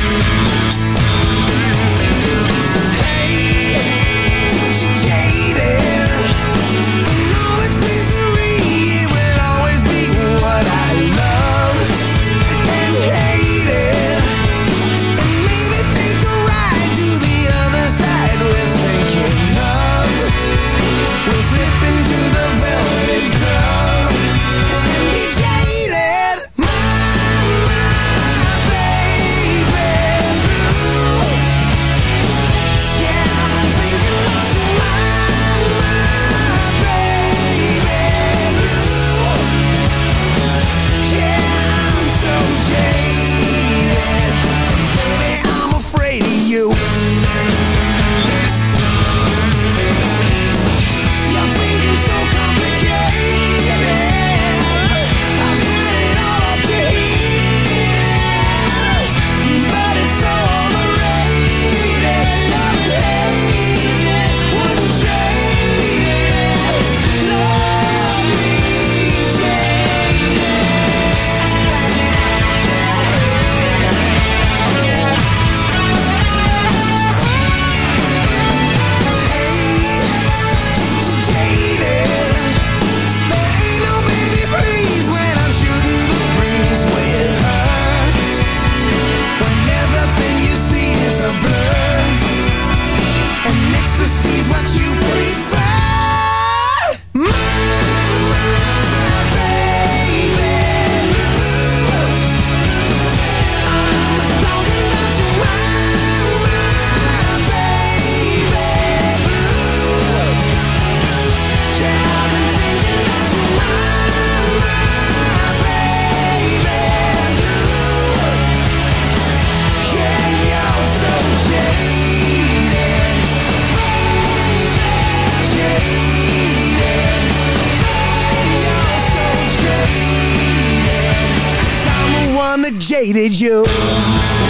Did you suffer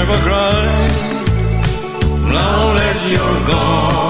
never cry now that you're gone.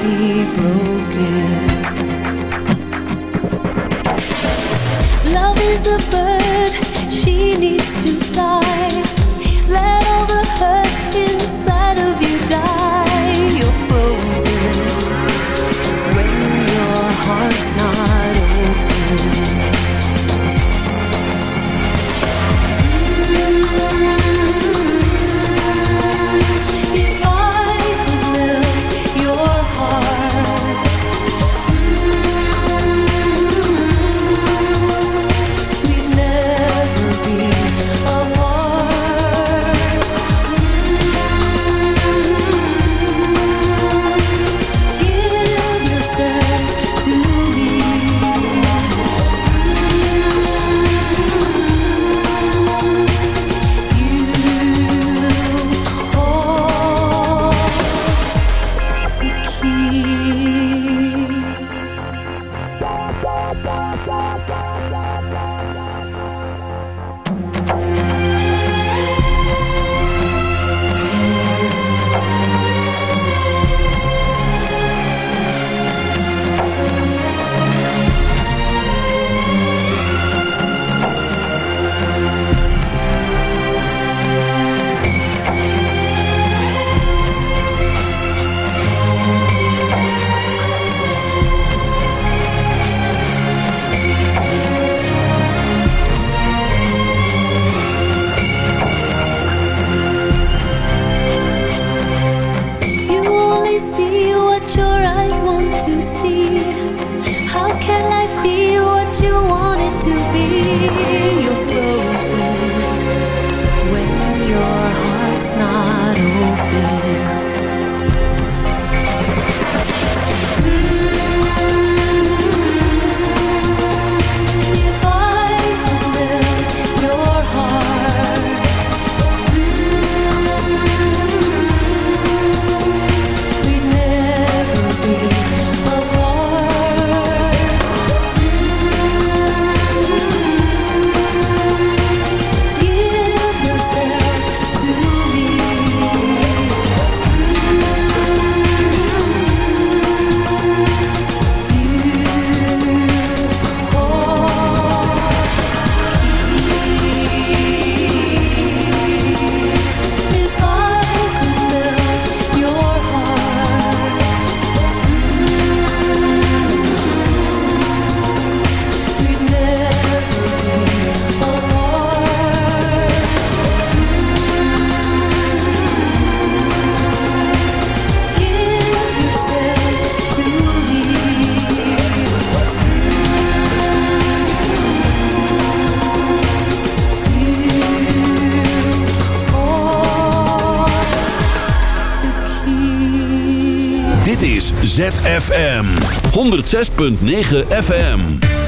Be broken. ZFM 106.9 FM.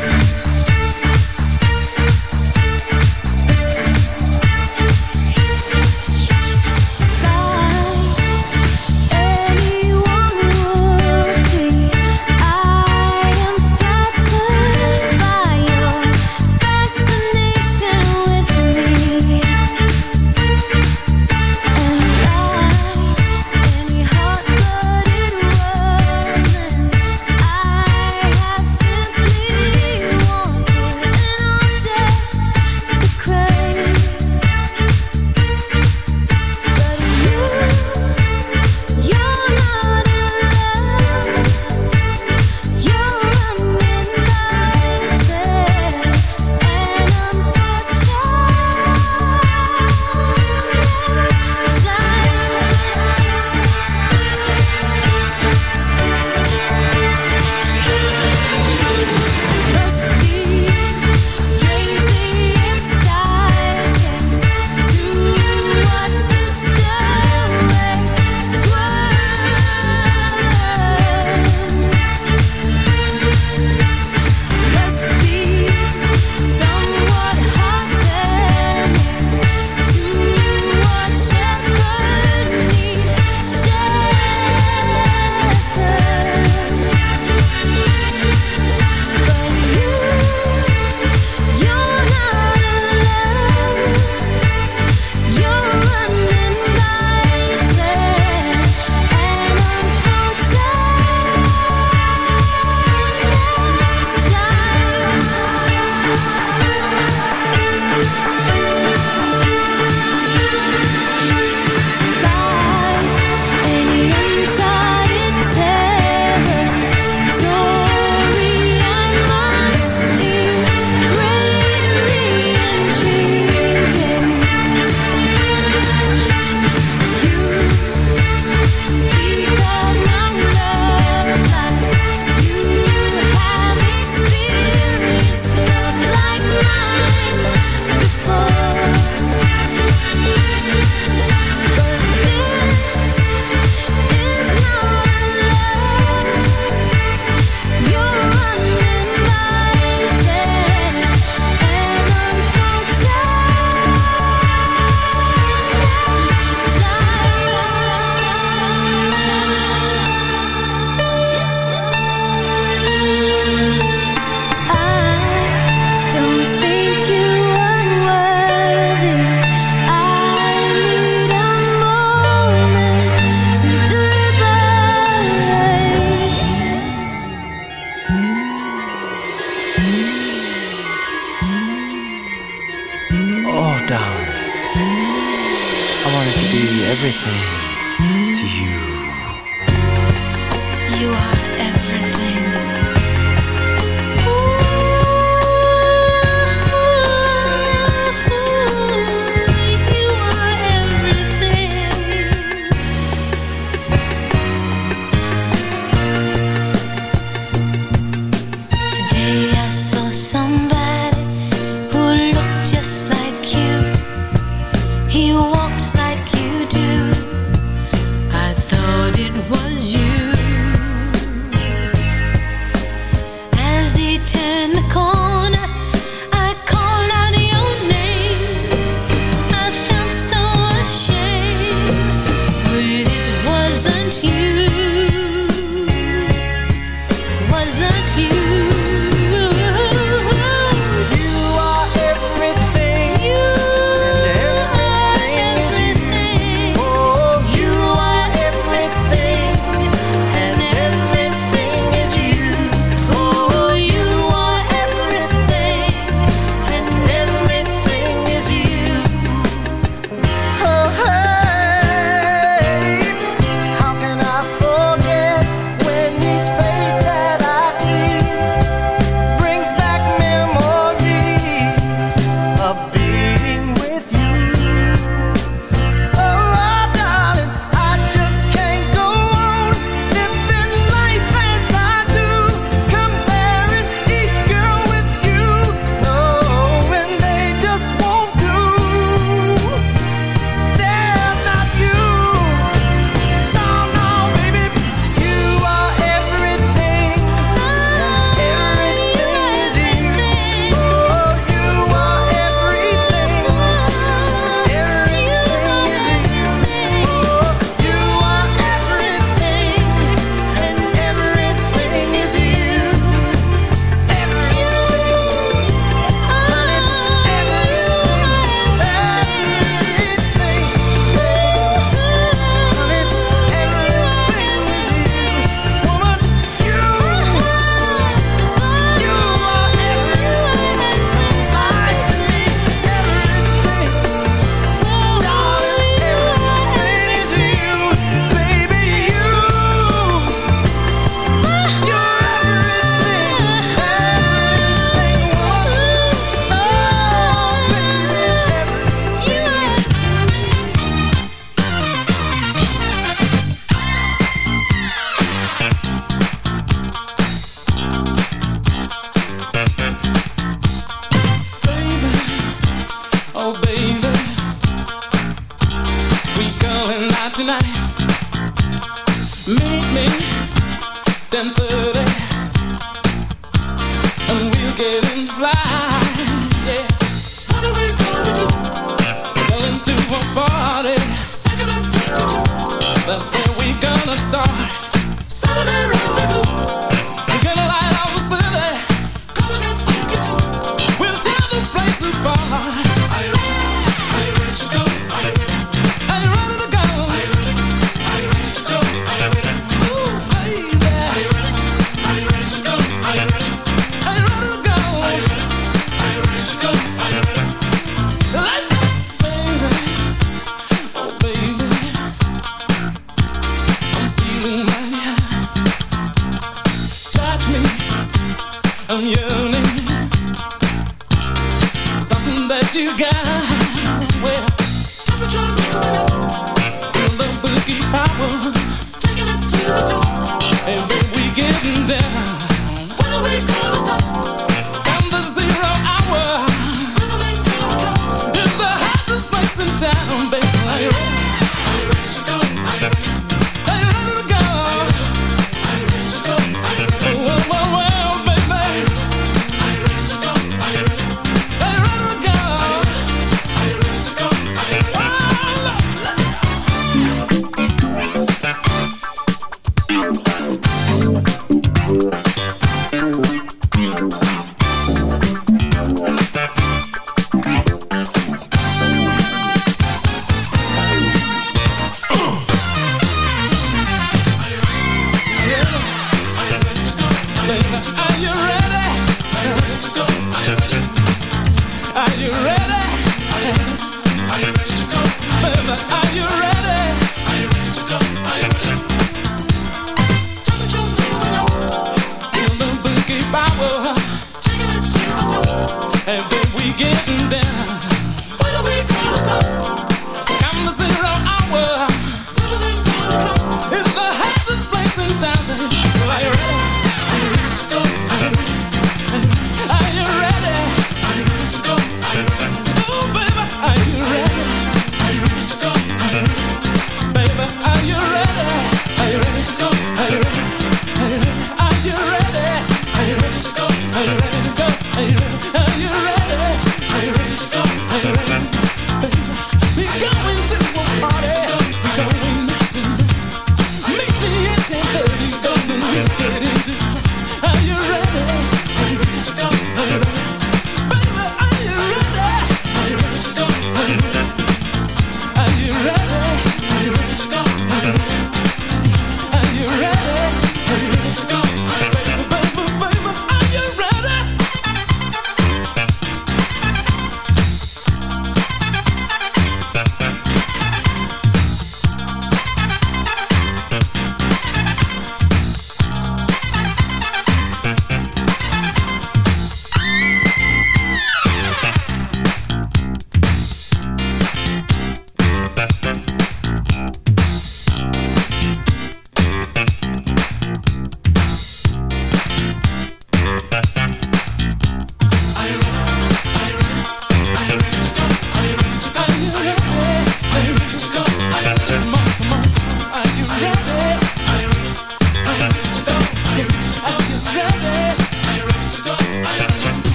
Are you ready? Are you ready to go?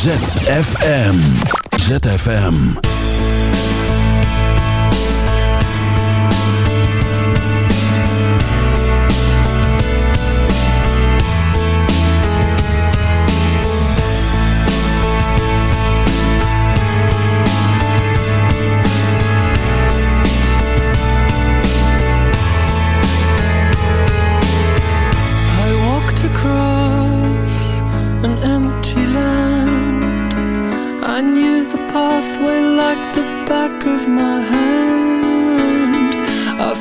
ZFM. ZFM.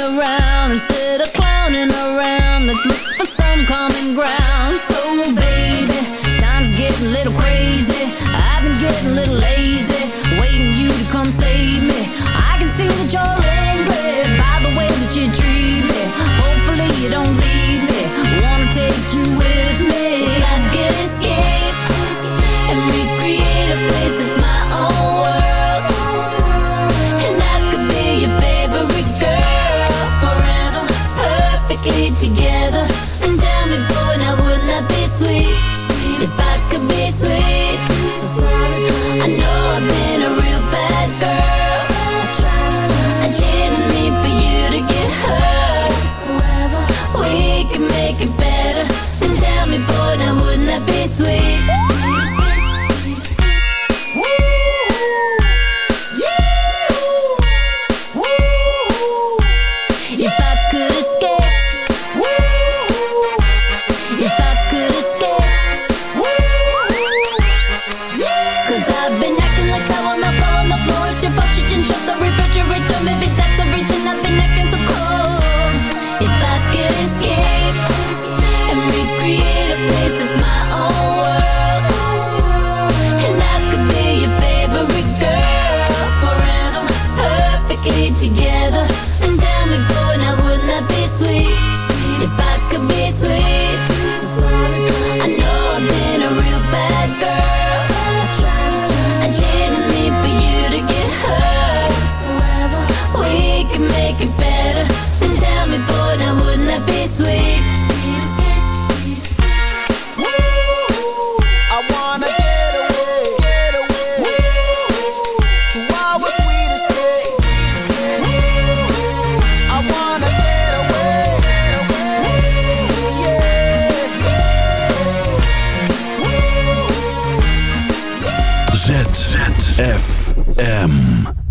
around instead of clowning around. Let's look for some common ground. So, baby, times get a little crazy. I've been getting a little lazy, waiting you to come save me. I can see that you're angry by the way that you treat me. Hopefully, you don't. FM.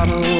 Bottle